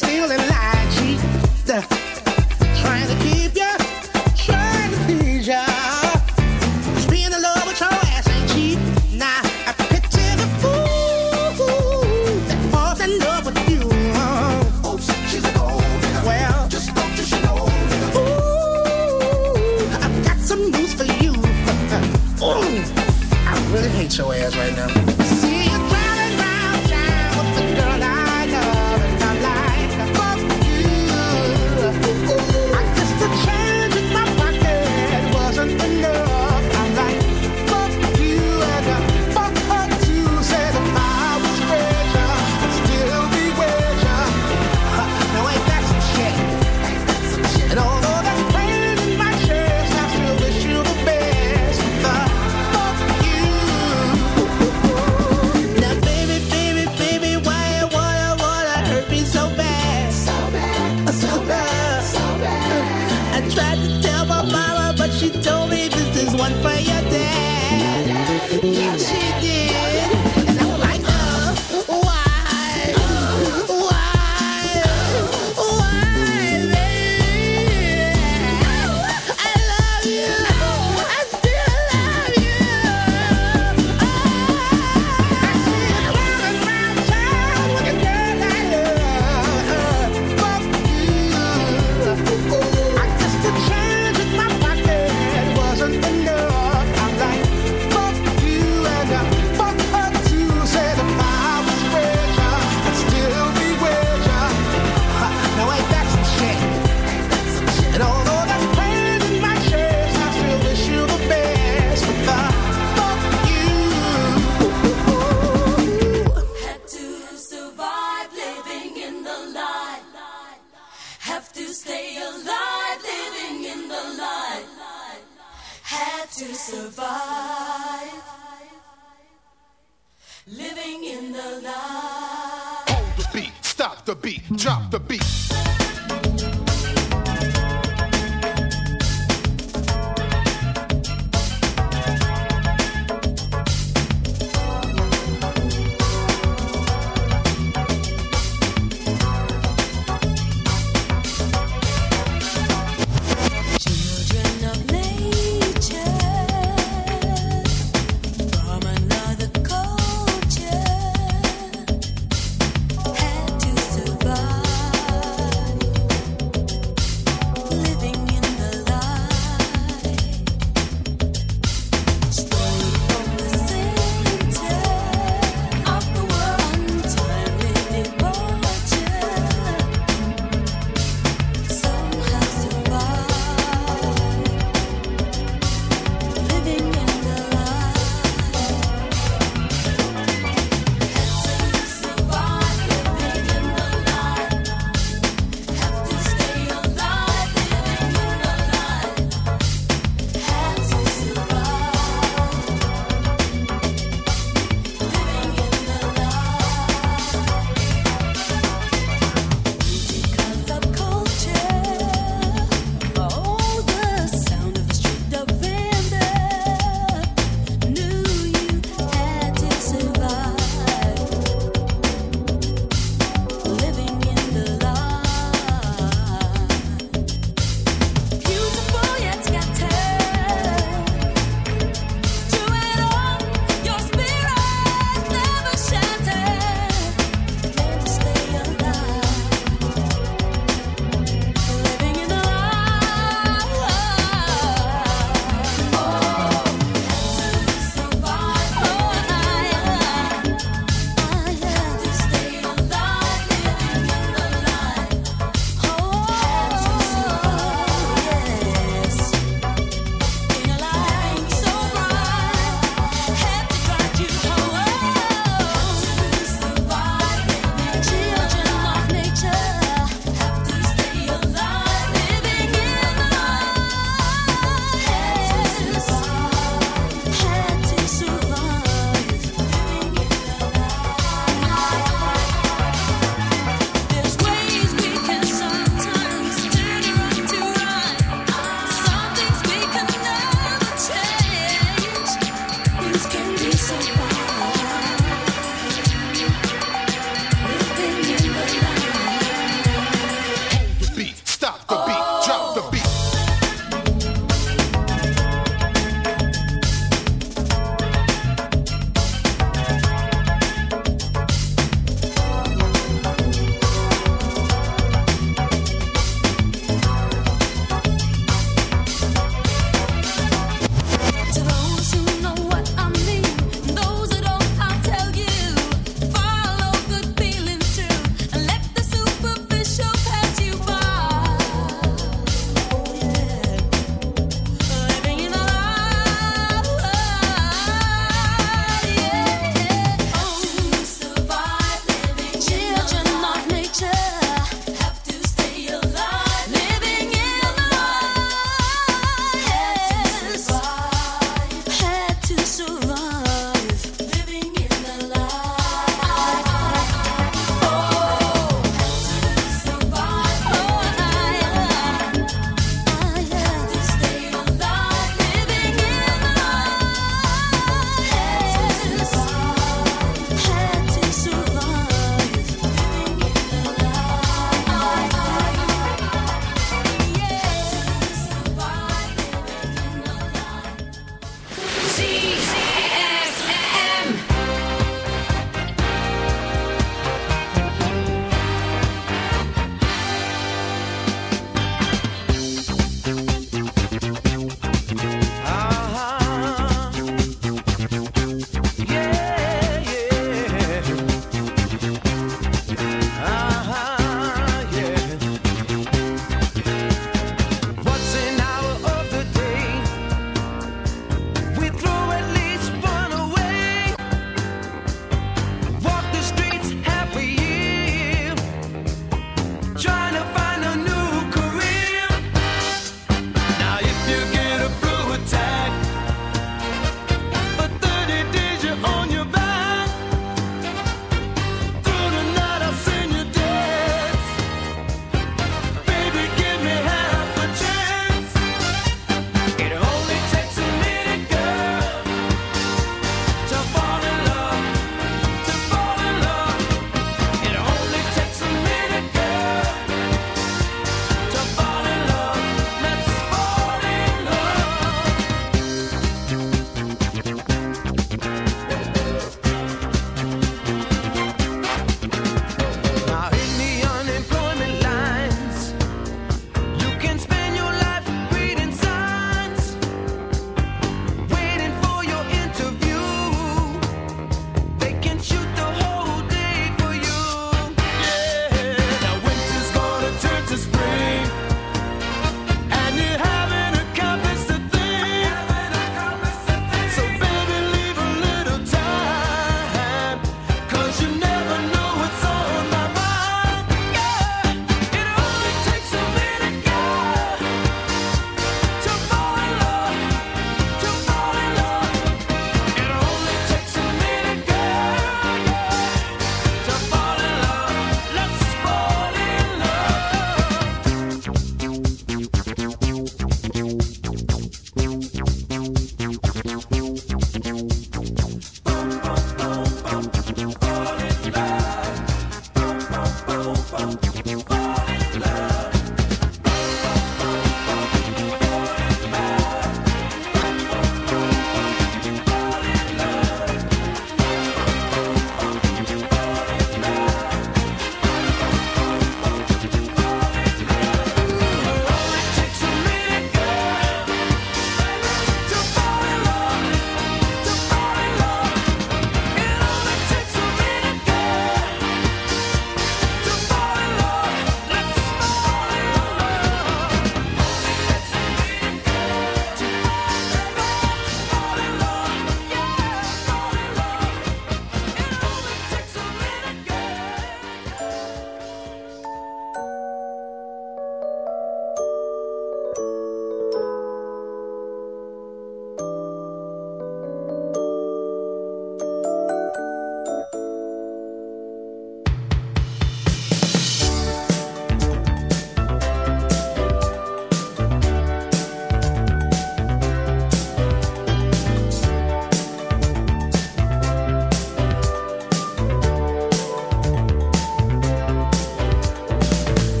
still alive.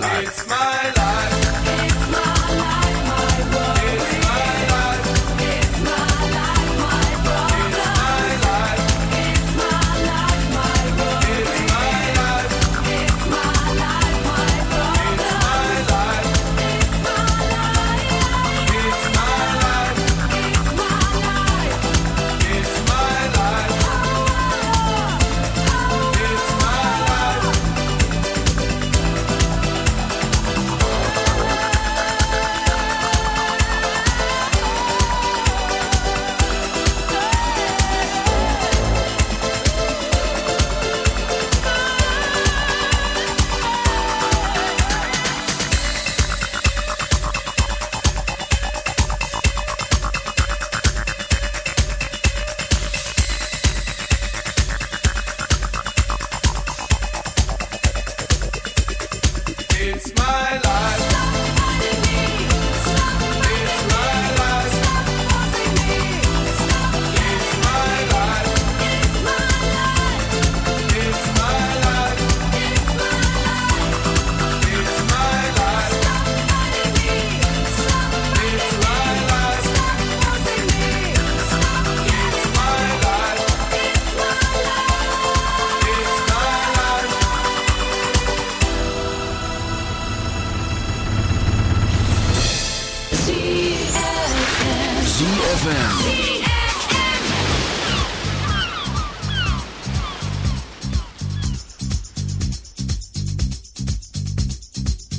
It's my life.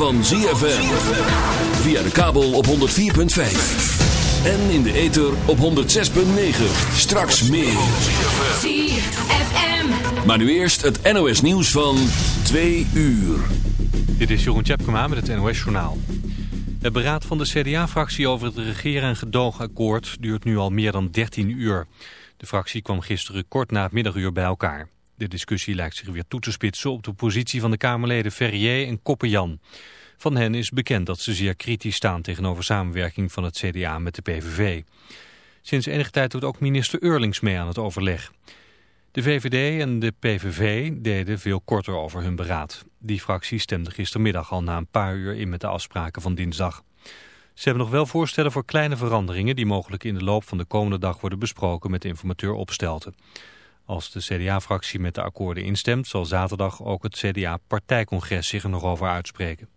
Van ZFM. Via de kabel op 104.5. En in de ether op 106.9. Straks meer. ZFM. Maar nu eerst het NOS nieuws van 2 uur. Dit is Jeroen Tjepkema met het NOS Journaal. Het beraad van de CDA-fractie over het regeren- en gedoogakkoord duurt nu al meer dan 13 uur. De fractie kwam gisteren kort na het middaguur bij elkaar. De discussie lijkt zich weer toe te spitsen op de positie van de Kamerleden Ferrier en Koppenjan. Van hen is bekend dat ze zeer kritisch staan tegenover samenwerking van het CDA met de PVV. Sinds enige tijd doet ook minister Eurlings mee aan het overleg. De VVD en de PVV deden veel korter over hun beraad. Die fractie stemde gistermiddag al na een paar uur in met de afspraken van dinsdag. Ze hebben nog wel voorstellen voor kleine veranderingen... die mogelijk in de loop van de komende dag worden besproken met informateur Opstelten. Als de CDA-fractie met de akkoorden instemt... zal zaterdag ook het CDA-partijcongres zich er nog over uitspreken.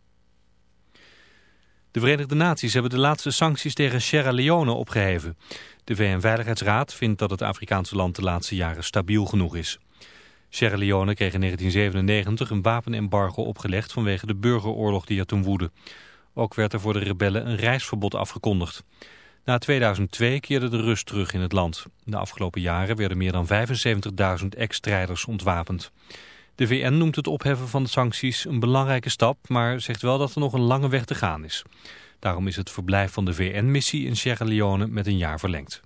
De Verenigde Naties hebben de laatste sancties tegen Sierra Leone opgeheven. De VN-veiligheidsraad vindt dat het Afrikaanse land de laatste jaren stabiel genoeg is. Sierra Leone kreeg in 1997 een wapenembargo opgelegd vanwege de burgeroorlog die er toen woedde. Ook werd er voor de rebellen een reisverbod afgekondigd. Na 2002 keerde de rust terug in het land. De afgelopen jaren werden meer dan 75.000 ex-strijders ontwapend. De VN noemt het opheffen van de sancties een belangrijke stap, maar zegt wel dat er nog een lange weg te gaan is. Daarom is het verblijf van de VN-missie in Sierra Leone met een jaar verlengd.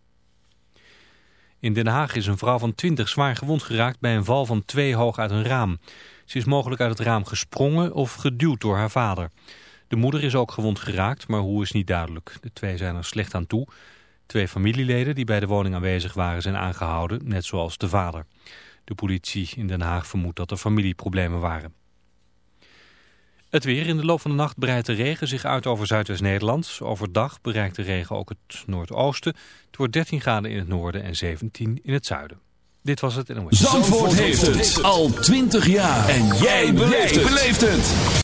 In Den Haag is een vrouw van 20 zwaar gewond geraakt bij een val van twee hoog uit een raam. Ze is mogelijk uit het raam gesprongen of geduwd door haar vader. De moeder is ook gewond geraakt, maar hoe is niet duidelijk. De twee zijn er slecht aan toe. Twee familieleden die bij de woning aanwezig waren zijn aangehouden, net zoals de vader. De politie in Den Haag vermoedt dat er familieproblemen waren. Het weer in de loop van de nacht breidt de regen zich uit over Zuidwest-Nederland. Overdag bereikt de regen ook het noordoosten. Het wordt 13 graden in het noorden en 17 in het zuiden. Dit was het NOS. Zandvoort heeft het al 20 jaar. En jij beleeft het.